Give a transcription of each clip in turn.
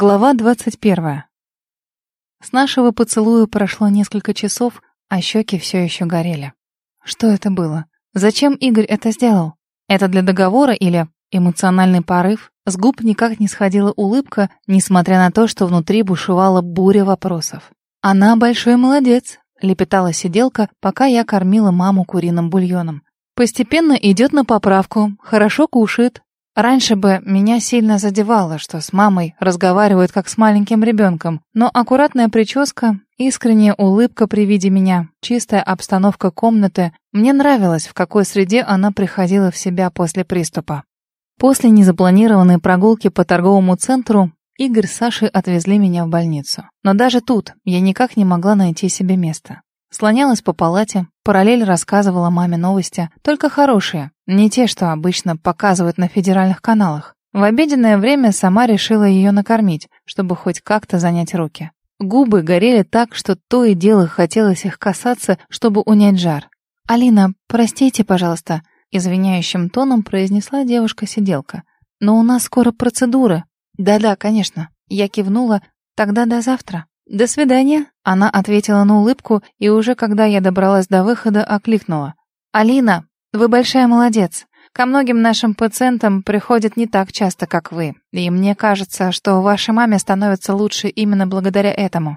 Глава двадцать первая. С нашего поцелуя прошло несколько часов, а щеки все еще горели. Что это было? Зачем Игорь это сделал? Это для договора или эмоциональный порыв? С губ никак не сходила улыбка, несмотря на то, что внутри бушевала буря вопросов. «Она большой молодец», — лепетала сиделка, пока я кормила маму куриным бульоном. «Постепенно идет на поправку, хорошо кушает, Раньше бы меня сильно задевало, что с мамой разговаривают как с маленьким ребенком, но аккуратная прическа, искренняя улыбка при виде меня, чистая обстановка комнаты, мне нравилось, в какой среде она приходила в себя после приступа. После незапланированной прогулки по торговому центру Игорь с Сашей отвезли меня в больницу. Но даже тут я никак не могла найти себе места. Слонялась по палате, параллель рассказывала маме новости, только хорошие, не те, что обычно показывают на федеральных каналах. В обеденное время сама решила ее накормить, чтобы хоть как-то занять руки. Губы горели так, что то и дело хотелось их касаться, чтобы унять жар. «Алина, простите, пожалуйста», — извиняющим тоном произнесла девушка-сиделка. «Но у нас скоро процедуры». «Да-да, конечно». Я кивнула. «Тогда до завтра». «До свидания», — она ответила на улыбку, и уже когда я добралась до выхода, окликнула. «Алина, вы большая молодец. Ко многим нашим пациентам приходят не так часто, как вы, и мне кажется, что вашей маме становится лучше именно благодаря этому».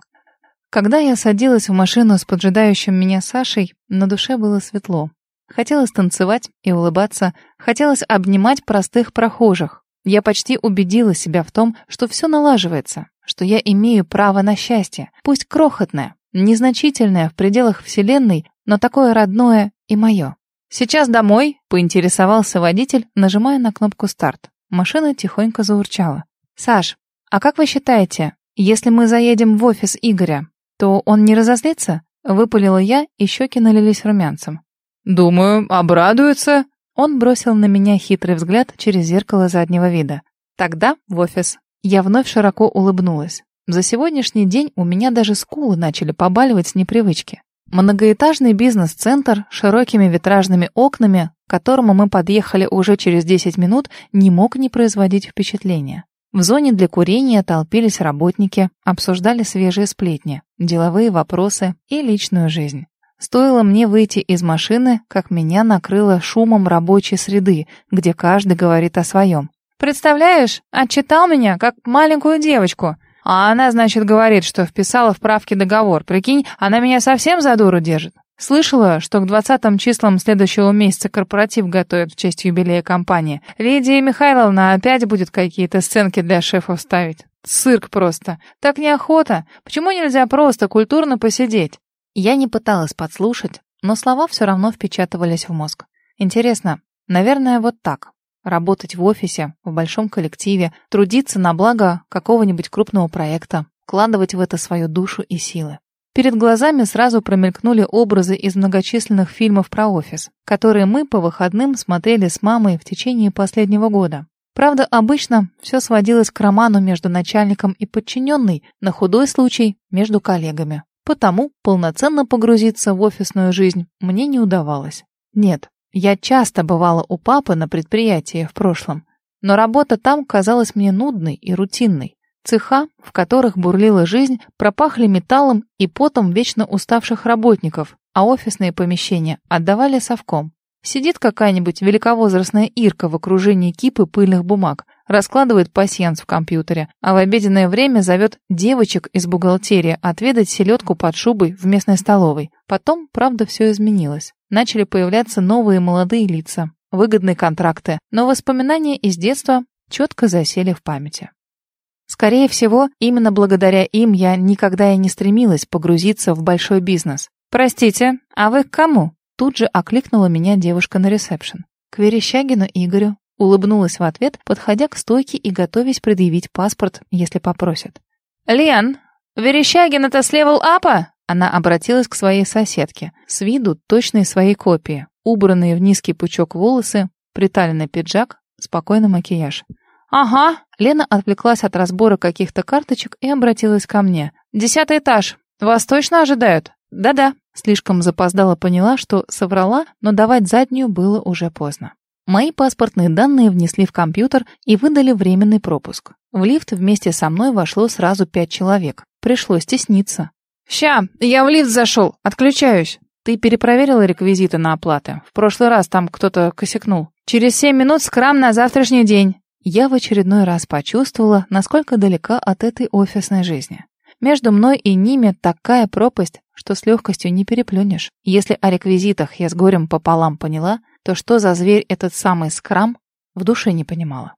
Когда я садилась в машину с поджидающим меня Сашей, на душе было светло. Хотелось танцевать и улыбаться, хотелось обнимать простых прохожих. Я почти убедила себя в том, что все налаживается, что я имею право на счастье, пусть крохотное, незначительное в пределах Вселенной, но такое родное и мое. «Сейчас домой?» — поинтересовался водитель, нажимая на кнопку «Старт». Машина тихонько заурчала. «Саш, а как вы считаете, если мы заедем в офис Игоря, то он не разозлится?» — выпалила я, и щеки налились румянцем. «Думаю, обрадуется», он бросил на меня хитрый взгляд через зеркало заднего вида. Тогда в офис. Я вновь широко улыбнулась. За сегодняшний день у меня даже скулы начали побаливать с непривычки. Многоэтажный бизнес-центр с широкими витражными окнами, к которому мы подъехали уже через 10 минут, не мог не производить впечатления. В зоне для курения толпились работники, обсуждали свежие сплетни, деловые вопросы и личную жизнь. Стоило мне выйти из машины, как меня накрыло шумом рабочей среды, где каждый говорит о своем. «Представляешь, отчитал меня, как маленькую девочку. А она, значит, говорит, что вписала в правки договор. Прикинь, она меня совсем за дуру держит. Слышала, что к двадцатым числам следующего месяца корпоратив готовят в честь юбилея компании. Лидия Михайловна опять будет какие-то сценки для шефов ставить. Цирк просто. Так неохота. Почему нельзя просто культурно посидеть? Я не пыталась подслушать, но слова все равно впечатывались в мозг. Интересно, наверное, вот так. Работать в офисе, в большом коллективе, трудиться на благо какого-нибудь крупного проекта, вкладывать в это свою душу и силы. Перед глазами сразу промелькнули образы из многочисленных фильмов про офис, которые мы по выходным смотрели с мамой в течение последнего года. Правда, обычно все сводилось к роману между начальником и подчиненной, на худой случай между коллегами. Потому полноценно погрузиться в офисную жизнь мне не удавалось. Нет, я часто бывала у папы на предприятии в прошлом, но работа там казалась мне нудной и рутинной. Цеха, в которых бурлила жизнь, пропахли металлом и потом вечно уставших работников, а офисные помещения отдавали совком. Сидит какая-нибудь великовозрастная Ирка в окружении кипы пыльных бумаг, раскладывает пасьянс в компьютере, а в обеденное время зовет девочек из бухгалтерии отведать селедку под шубой в местной столовой. Потом, правда, все изменилось. Начали появляться новые молодые лица, выгодные контракты, но воспоминания из детства четко засели в памяти. Скорее всего, именно благодаря им я никогда и не стремилась погрузиться в большой бизнес. «Простите, а вы к кому?» Тут же окликнула меня девушка на ресепшн. К Верещагину Игорю. Улыбнулась в ответ, подходя к стойке и готовясь предъявить паспорт, если попросят. «Лен, Верещагин это с Level Up -а?» Она обратилась к своей соседке. С виду точной своей копии. Убранные в низкий пучок волосы, приталенный пиджак, спокойный макияж. «Ага». Лена отвлеклась от разбора каких-то карточек и обратилась ко мне. «Десятый этаж. Вас точно ожидают?» «Да-да». Слишком запоздала поняла, что соврала, но давать заднюю было уже поздно. Мои паспортные данные внесли в компьютер и выдали временный пропуск. В лифт вместе со мной вошло сразу пять человек. Пришлось стесниться. «Ща, я в лифт зашел, отключаюсь». «Ты перепроверила реквизиты на оплаты? В прошлый раз там кто-то косякнул». «Через семь минут скрам на завтрашний день». Я в очередной раз почувствовала, насколько далека от этой офисной жизни. Между мной и ними такая пропасть, что с легкостью не переплюнешь. Если о реквизитах я с горем пополам поняла, то что за зверь этот самый скрам, в душе не понимала.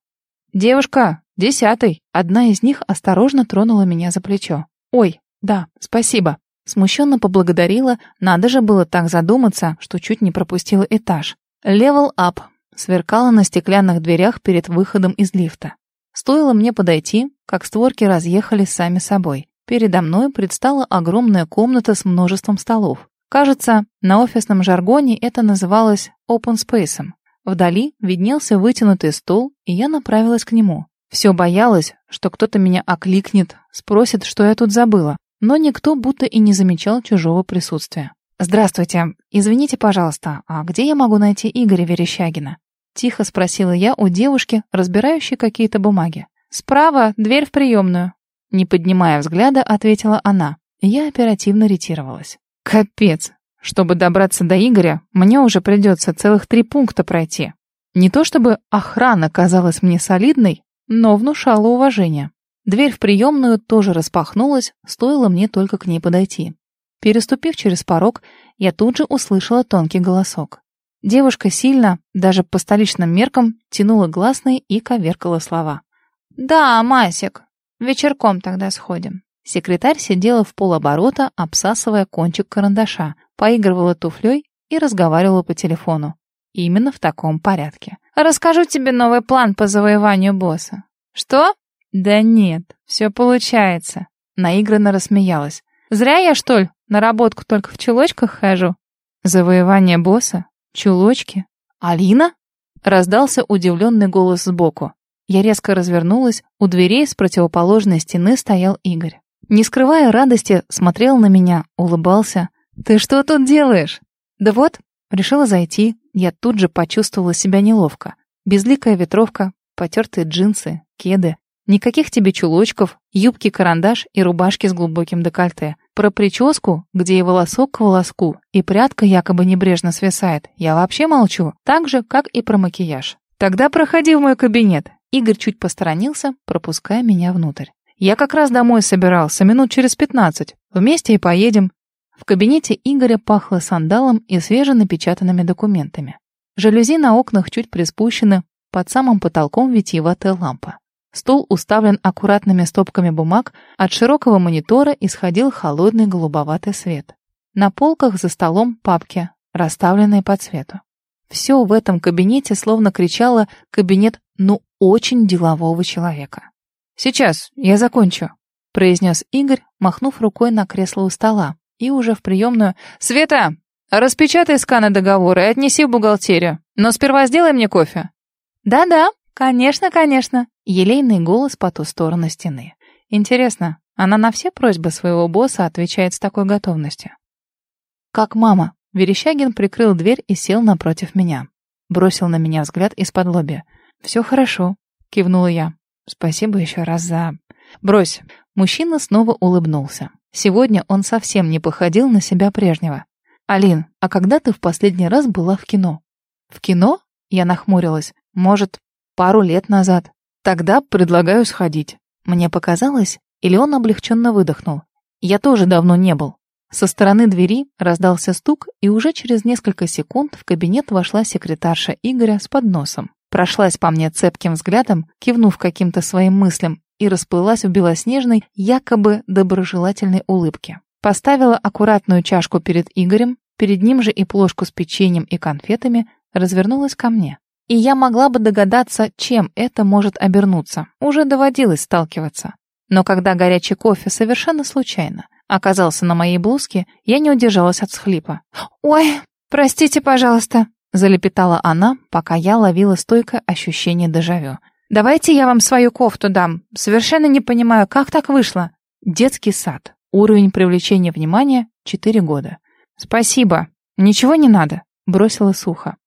«Девушка, десятый!» Одна из них осторожно тронула меня за плечо. «Ой, да, спасибо!» Смущенно поблагодарила, надо же было так задуматься, что чуть не пропустила этаж. Level up сверкала на стеклянных дверях перед выходом из лифта. Стоило мне подойти, как створки разъехались сами собой. Передо мной предстала огромная комната с множеством столов. Кажется, на офисном жаргоне это называлось open space. Вдали виднелся вытянутый стол, и я направилась к нему. Все боялась, что кто-то меня окликнет, спросит, что я тут забыла. Но никто будто и не замечал чужого присутствия. «Здравствуйте. Извините, пожалуйста, а где я могу найти Игоря Верещагина?» Тихо спросила я у девушки, разбирающей какие-то бумаги. «Справа, дверь в приемную». Не поднимая взгляда, ответила она. Я оперативно ретировалась. «Капец. Чтобы добраться до Игоря, мне уже придется целых три пункта пройти. Не то чтобы охрана казалась мне солидной, но внушала уважение. Дверь в приемную тоже распахнулась, стоило мне только к ней подойти. Переступив через порог, я тут же услышала тонкий голосок. Девушка сильно, даже по столичным меркам, тянула гласные и коверкала слова. «Да, Масик, вечерком тогда сходим». Секретарь сидела в полоборота, обсасывая кончик карандаша, поигрывала туфлей и разговаривала по телефону. Именно в таком порядке. «Расскажу тебе новый план по завоеванию босса». «Что?» «Да нет, все получается», — наигранно рассмеялась. «Зря я, что ли, на работку только в чулочках хожу?» «Завоевание босса? Чулочки? Алина?» Раздался удивленный голос сбоку. Я резко развернулась, у дверей с противоположной стены стоял Игорь. Не скрывая радости, смотрел на меня, улыбался. «Ты что тут делаешь?» «Да вот, решила зайти. Я тут же почувствовала себя неловко. Безликая ветровка, потертые джинсы, кеды. Никаких тебе чулочков, юбки-карандаш и рубашки с глубоким декольте. Про прическу, где и волосок к волоску, и прядка якобы небрежно свисает, я вообще молчу, так же, как и про макияж. Тогда проходи в мой кабинет. Игорь чуть посторонился, пропуская меня внутрь. Я как раз домой собирался, минут через пятнадцать. Вместе и поедем. В кабинете Игоря пахло сандалом и свеженапечатанными документами. Жалюзи на окнах чуть приспущены, под самым потолком витиеватая лампа. Стол уставлен аккуратными стопками бумаг, от широкого монитора исходил холодный голубоватый свет. На полках за столом папки, расставленные по цвету. Все в этом кабинете словно кричало «кабинет, ну, очень делового человека». «Сейчас, я закончу», — произнес Игорь, махнув рукой на кресло у стола, и уже в приемную «Света, распечатай сканы договора и отнеси в бухгалтерию, но сперва сделай мне кофе». «Да-да», «Конечно, конечно!» Елейный голос по ту сторону стены. Интересно, она на все просьбы своего босса отвечает с такой готовностью? «Как мама!» Верещагин прикрыл дверь и сел напротив меня. Бросил на меня взгляд из-под лобья. «Все хорошо», — кивнула я. «Спасибо еще раз за...» «Брось!» Мужчина снова улыбнулся. Сегодня он совсем не походил на себя прежнего. «Алин, а когда ты в последний раз была в кино?» «В кино?» Я нахмурилась. «Может, пару лет назад. Тогда предлагаю сходить. Мне показалось, или он облегченно выдохнул. Я тоже давно не был. Со стороны двери раздался стук, и уже через несколько секунд в кабинет вошла секретарша Игоря с подносом. Прошлась по мне цепким взглядом, кивнув каким-то своим мыслям, и расплылась в белоснежной, якобы доброжелательной улыбке. Поставила аккуратную чашку перед Игорем, перед ним же и плошку с печеньем и конфетами, развернулась ко мне. И я могла бы догадаться, чем это может обернуться. Уже доводилось сталкиваться. Но когда горячий кофе совершенно случайно оказался на моей блузке, я не удержалась от схлипа. «Ой, простите, пожалуйста», — залепетала она, пока я ловила стойкое ощущение дежавю. «Давайте я вам свою кофту дам. Совершенно не понимаю, как так вышло?» Детский сад. Уровень привлечения внимания — четыре года. «Спасибо. Ничего не надо», — бросила сухо.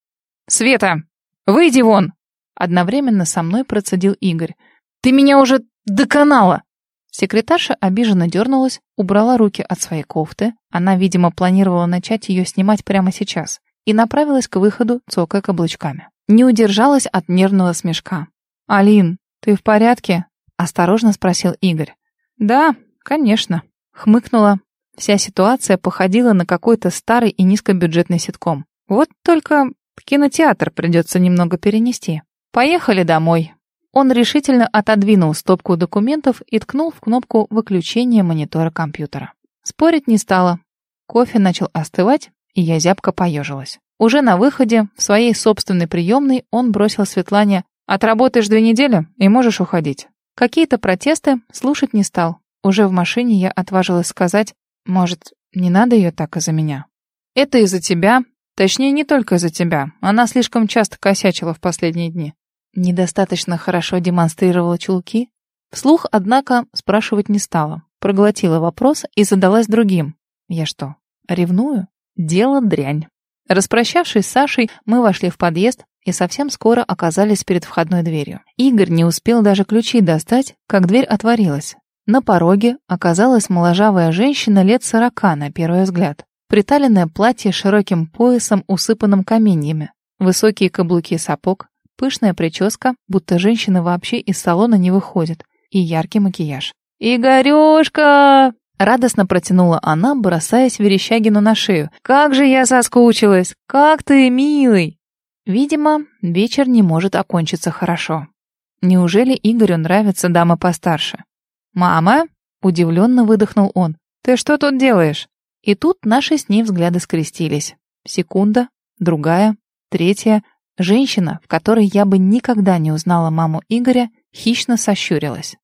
«Света, Выйди вон!» Одновременно со мной процедил Игорь. «Ты меня уже доконала!» Секретарша обиженно дернулась, убрала руки от своей кофты. Она, видимо, планировала начать ее снимать прямо сейчас. И направилась к выходу, цокая каблучками. Не удержалась от нервного смешка. «Алин, ты в порядке?» — осторожно спросил Игорь. «Да, конечно», — хмыкнула. Вся ситуация походила на какой-то старый и низкобюджетный ситком. Вот только кинотеатр придется немного перенести. Поехали домой. Он решительно отодвинул стопку документов и ткнул в кнопку выключения монитора компьютера. Спорить не стало. Кофе начал остывать, и я зябко поежилась. Уже на выходе, в своей собственной приемной, он бросил Светлане «Отработаешь две недели, и можешь уходить». Какие-то протесты слушать не стал. Уже в машине я отважилась сказать «Может, не надо ее так из-за меня?» «Это из-за тебя. Точнее, не только из-за тебя. Она слишком часто косячила в последние дни недостаточно хорошо демонстрировала чулки? Вслух, однако, спрашивать не стала. Проглотила вопрос и задалась другим. Я что, ревную? Дело дрянь. Распрощавшись с Сашей, мы вошли в подъезд и совсем скоро оказались перед входной дверью. Игорь не успел даже ключи достать, как дверь отворилась. На пороге оказалась моложавая женщина лет сорока на первый взгляд. Приталенное платье с широким поясом, усыпанным каменьями, высокие каблуки сапог, Пышная прическа, будто женщина вообще из салона не выходит, и яркий макияж. «Игорёшка!» Радостно протянула она, бросаясь Верещагину на шею. «Как же я соскучилась! Как ты, милый!» Видимо, вечер не может окончиться хорошо. Неужели Игорю нравится дама постарше? «Мама?» — удивленно выдохнул он. «Ты что тут делаешь?» И тут наши с ней взгляды скрестились. Секунда, другая, третья — Женщина, в которой я бы никогда не узнала маму Игоря, хищно сощурилась.